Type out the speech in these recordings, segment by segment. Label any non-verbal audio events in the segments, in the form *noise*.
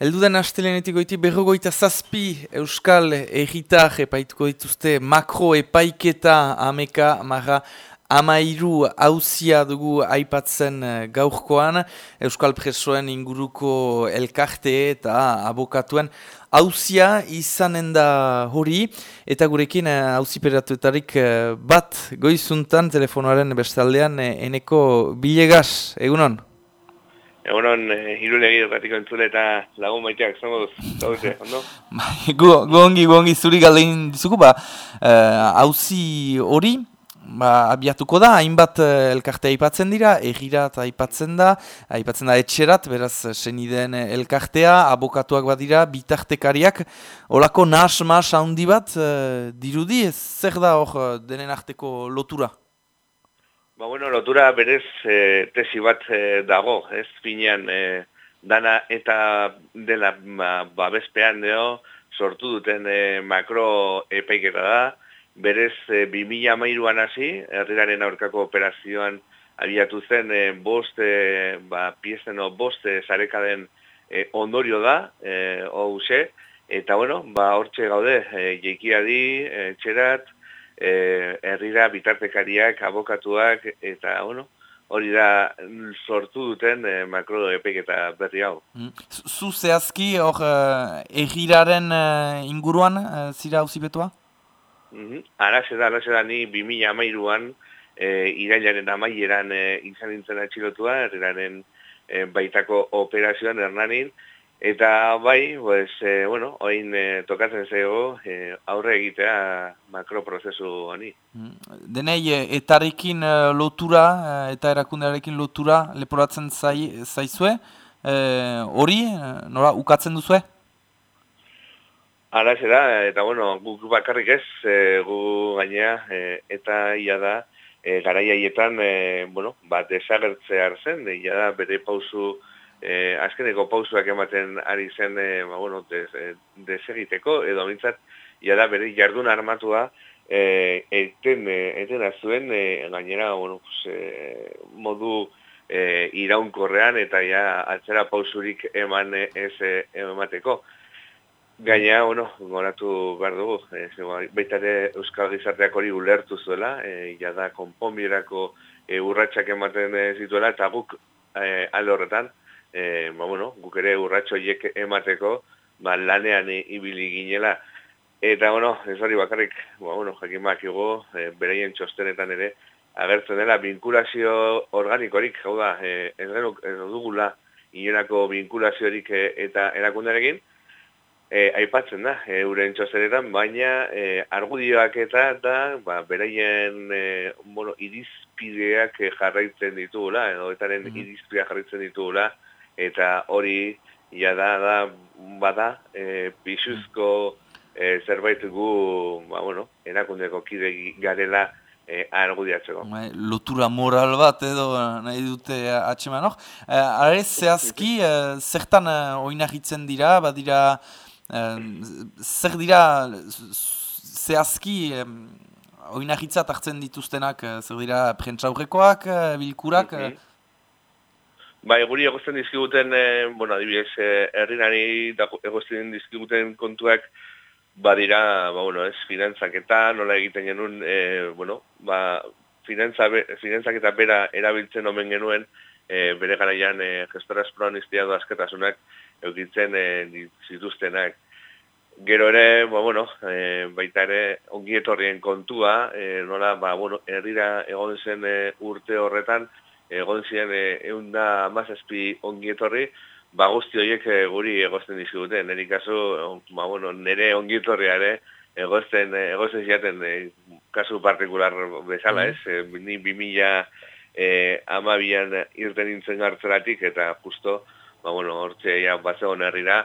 Elduden astelenetik goiti berrogoita zazpi Euskal Erritar epaituko dituzte makro epaiketa ameka marra amairu hauzia dugu aipatzen eh, gaurkoan. Euskal Presoen inguruko elkarte eta abokatuen hauzia izanen da hori. Eta gurekin hauziperatuetarik eh, eh, bat goizuntan telefonoaren bestaldean eneko bilegas, egunon? Egunon, e, irulegi dokatiko entzule eta lagun maiteak, zango duz, zauze, *laughs* ondo? gu, ongi, gu ongi, zuri galdein dizugu, ba, hauzi uh, hori, ba, abiatuko da, hainbat uh, elkarte aipatzen dira, egirat aipatzen da, aipatzen da etxerat, beraz, senideen elkartea, abokatuak badira, bitartekariak, olako nas-mas handi bat, uh, dirudi, zer da hor denen arteko lotura? Ba, bueno, lotura berez e, tesi bat e, dago, ez? Finean e, dana eta dela ba, babespean deo sortu duten e, makro epaiketa da, berez e, 2000 amairuan hasi, herriraren aurkako operazioan abiatu zen e, bost, e, ba, piezen o bost e, zarekaden e, ondorio da, e, hoxe, eta bueno, ba, hortxe gaude, e, jeikiadi, e, txerat, eh herrira bitartekariak, abokatuak eta bueno, hori da sortu duten e, makro epek eta berri hau. Mm. Zu zehazki hor egiraren eh, inguruan zira auzibetua? Mm -hmm. Arase da, arase da ni 2000 amairuan e, irailaren amaieran e, izan nintzen atxilotua, herriraren baitako operazioan hernanin, Eta bai, pues, e, bueno, oin e, tokatzen zego e, aurre egitea makroprozesu honi. Mm. Denei, etarekin lotura, eta erakundearekin lotura leporatzen zai, zaizue, hori, e, nora, ukatzen duzue? Ara da, eta bueno, guk bakarrik ez, e, gu gainea, e, eta ia da, e, garaiaietan, e, bueno, bat desagertzea arzen, ia da, bere pausu, eh, azkeneko pausuak ematen ari zen eh, ba, bueno, des, eh, desegiteko, edo mintzat, da bere jardun armatua eh, eten, eh, eten azuen, eh, gainera bueno, pues, eh, modu eh, iraunkorrean eta ja atzera pausurik eman ez eh, emateko. Gaina, bueno, goratu behar dugu, eh, baita ere Euskal Gizarteak hori ulertu zuela, eh, ja da konponbierako eh, urratxak ematen zituela, eta guk alde horretan, e, ba, bueno, guk ere urratxoiek emateko, ba, lanean ibili ginela. Eta, bueno, ez hori bakarrik, ba, bueno, jakin bakigo, e, bereien txostenetan ere, agertzen dela, vinkulazio organikorik, hau da, e, ez, genuk, ez dugula, inonako vinkulaziorik e, eta erakundarekin, e, aipatzen da, e, uren txostenetan, baina e, argudioak eta da, ba, beraien e, bueno, irizpideak jarraitzen ditugula, edo etaren mm -hmm. irizpideak jarraitzen ditugula, eta hori ja da, da bada e, pisuzko e, zerbait gu ba, bueno, erakundeko kide garela e, argudiatzeko. Bai, lotura moral bat edo nahi dute atxeman hor. E, Are zehazki, e, zertan e, oinahitzen dira, badira, e, zer dira zehazki e, oinahitzat hartzen dituztenak, zer dira prentsaurrekoak, bilkurak, mm Bai, guri egozten dizkiguten, e, bueno, adibidez, e, errinari egozten dizkiguten kontuak, badira, ba, bueno, ez, finantzak eta nola egiten genuen, e, bueno, ba, finantza, finantzak eta bera erabiltzen omen genuen, e, bere garaian e, gestora esproan iztiado asketasunak eukitzen e, zituztenak. Gero ere, ba, bueno, e, baita ere, ongi etorrien kontua, e, nola, ba, bueno, errira egon zen e, urte horretan, egon ziren egun eh, da mazazpi ongietorri, ba guzti horiek eh, guri egozten dizkigute, nire kasu, ba, bueno, nire ongietorria ere, egozten, eh, egozten ziaten kasu partikular bezala, mm. ez? Ni bi mila e, amabian irten nintzen hartzeratik, eta justo, ba, bueno, hortze ja batzegon herrira,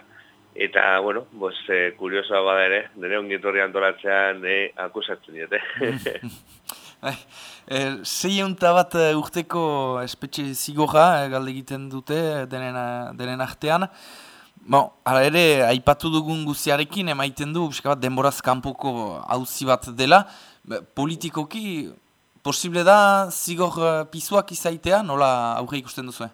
eta, bueno, bos, e, kuriosoa bada ere, nire ongietorri antolatzean e, akusatzen dite. *laughs* Bai, Zei bat uh, urteko espetxe zigorra, eh, galde egiten dute denen, denen artean. Bon, ara ere, aipatu dugun guziarekin, emaiten du, bat, denboraz kanpoko hauzi bat dela. Politikoki, posible da zigor pisuak izaitea, nola aurre ikusten duzu?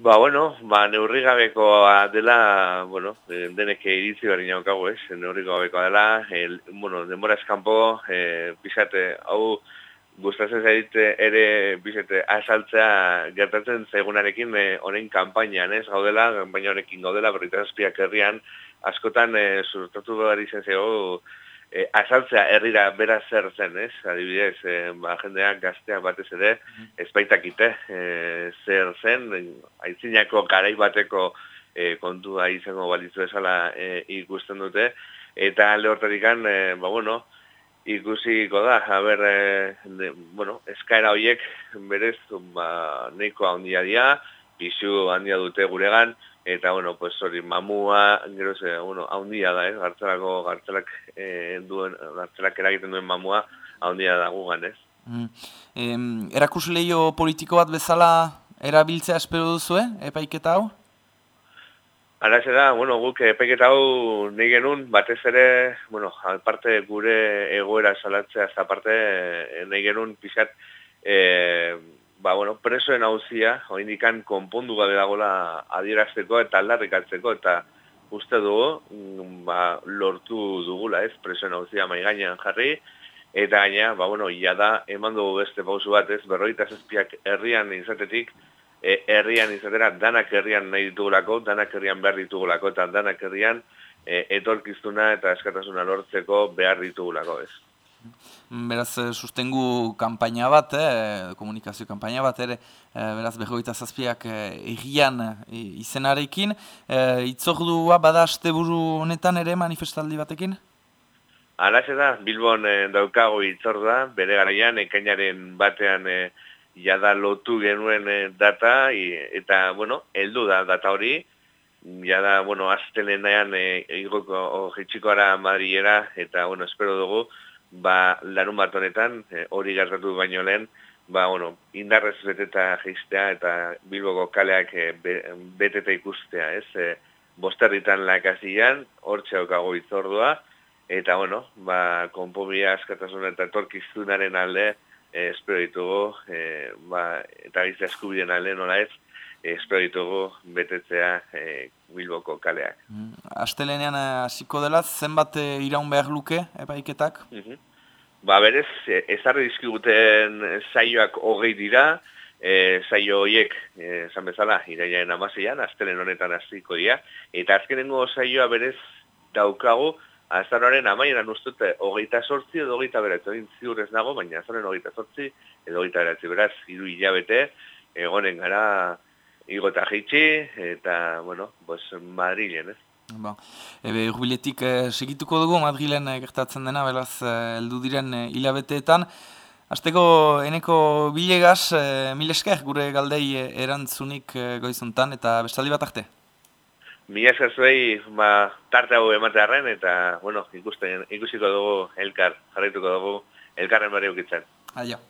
Ba, bueno, ba, neurri gabekoa dela, bueno, eh, denek iritzi bari naukago, ez, neurri gabekoa dela, el, bueno, denbora eskampo, e, bizate, hau, gustatzen zaite ere, bizate, asaltzea gertatzen zaigunarekin e, honen kampainan, ez, gaudela, kampaina honekin gaudela, berritazpiak herrian, askotan, e, surtatu behar izan zego, e, azaltzea herrira bera zer zen, ez? Adibidez, e, ba, jendeak gazteak batez ere, mhm. ez baitakite e, zer zen, aitzinako garai bateko e, kontua izango balitzu esala e, ikusten dute, eta alde hortatik e, ba, bueno, ikusiko da, haber, e, bueno, eskaera horiek berez, ba, neiko handia dia, pisu handia dute guregan, eta bueno, pues hori mamua, gero ze, bueno, haundia da, eh, gartzelako, gartzelak eh, duen, gartzelak eragiten duen mamua, haundia da gugan, ez. Mm. erakus lehio politiko bat bezala erabiltzea espero duzu, eh, epaiketa hau? Ara da, bueno, guk epaiketa hau nahi genuen, batez ere, bueno, aparte gure egoera salatzea, aparte eh, nahi genuen pixat, eh, ba, bueno, presoen hauzia, indikan konpondu gabe dagoela adierazteko eta aldarrikatzeko, eta uste dugu, mm, ba, lortu dugula ez, presoen hauzia maiganean jarri, eta gaina, ba, bueno, ia da, eman dugu beste pausu bat ez, berroita zazpiak herrian izatetik, e, herrian izatera, danak herrian nahi ditugulako, danak herrian behar ditugulako, eta danak herrian e, etorkiztuna eta eskatasuna lortzeko behar ditugulako ez. Beraz, eh, sustengu kanpaina bat, eh, komunikazio kanpaina bat, ere, eh, beraz, behoita zazpiak eh, egian eh, izenarekin. Eh, itzordua bada asteburu honetan ere manifestaldi batekin? Alaxe da, Bilbon eh, daukago itzordua, bere garaian, ekainaren batean eh, jada lotu genuen eh, data, eta, bueno, heldu da data hori, jada, bueno, aztelenean eh, igoko jetxikoara Madriera, eta, bueno, espero dugu, ba, larun bat honetan, eh, hori gertatu baino lehen, ba, bueno, indarrez beteta geistea eta bilboko kaleak e, beteta ikustea, ez? E, bosterritan lakazian, hor txaukago itzordua, eta, bueno, ba, konpomia askatasun eta torkizunaren alde, e, espero ditugu, e, ba, eta gizte eskubiden alde nola ez, espero ditugu betetzea e, Bilboko kaleak. Mm. Astelenean eh, hasiko dela, zenbat eh, iraun behar luke, epaiketak? Mm Ba berez, ezarri dizkiguten saioak hogei dira, e, saio horiek, esan bezala, iraiaren amaseian, astelen honetan hasiko dira, eta azkenengo saioa berez daukagu, azaroaren amaieran ustute hogeita sortzi edo hogeita beratzi, egin ziur ez nago, baina azaroren hogeita sortzi edo hogeita beratzi, beraz, hiru hilabete, egonen gara, igota jitsi, eta, bueno, pues, Madrilen, ez? Ba. Ebe, urbiletik eh, segituko dugu, Madrilen eh, gertatzen dena, beraz, eh, heldu diren eh, hilabeteetan. Azteko, eneko bilegaz, eh, milesker gure galdei eh, erantzunik eh, goizuntan, eta bestaldi bat arte? Mila zuei, ba, tarte hau ematearen, eta, bueno, ikusten, ikusiko dugu elkar, jarraituko dugu elkarren bari ukitzen. Adio.